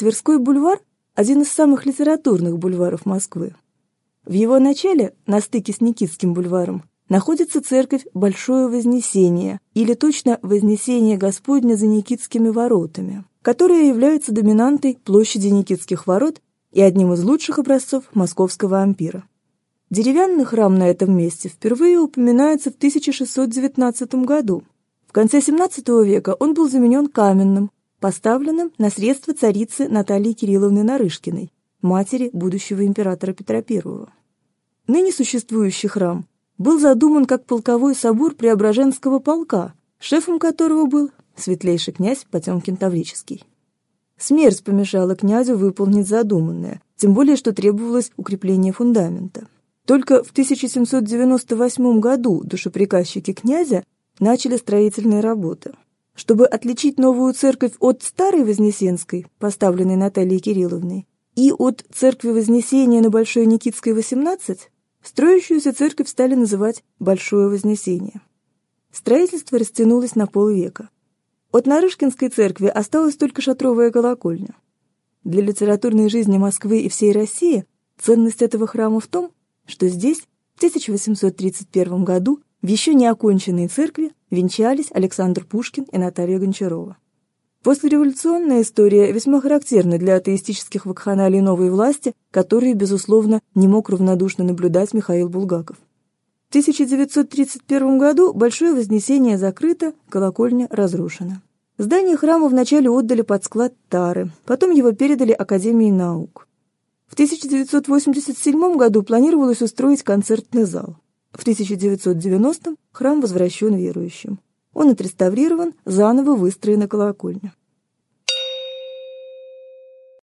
Тверской бульвар – один из самых литературных бульваров Москвы. В его начале, на стыке с Никитским бульваром, находится церковь Большое Вознесение, или точно Вознесение Господне за Никитскими воротами, которая является доминантой площади Никитских ворот и одним из лучших образцов московского ампира. Деревянный храм на этом месте впервые упоминается в 1619 году. В конце XVII века он был заменен каменным, поставленным на средства царицы Натальи Кирилловны Нарышкиной, матери будущего императора Петра I. Ныне существующий храм был задуман как полковой собор Преображенского полка, шефом которого был светлейший князь Потемкин Таврический. Смерть помешала князю выполнить задуманное, тем более, что требовалось укрепление фундамента. Только в 1798 году душеприказчики князя начали строительные работы. Чтобы отличить новую церковь от старой Вознесенской, поставленной Натальей Кирилловной, и от церкви Вознесения на Большой Никитской, 18, Строящуюся церковь стали называть «Большое Вознесение». Строительство растянулось на полвека. От Нарышкинской церкви осталась только шатровая колокольня. Для литературной жизни Москвы и всей России ценность этого храма в том, что здесь в 1831 году в еще не оконченной церкви венчались Александр Пушкин и Наталья Гончарова. Послереволюционная история весьма характерна для атеистических вакханалий новой власти, которые, безусловно, не мог равнодушно наблюдать Михаил Булгаков. В 1931 году Большое Вознесение закрыто, колокольня разрушена. Здание храма вначале отдали под склад Тары, потом его передали Академии наук. В 1987 году планировалось устроить концертный зал. В 1990 храм возвращен верующим. Он отреставрирован, заново выстроена колокольня.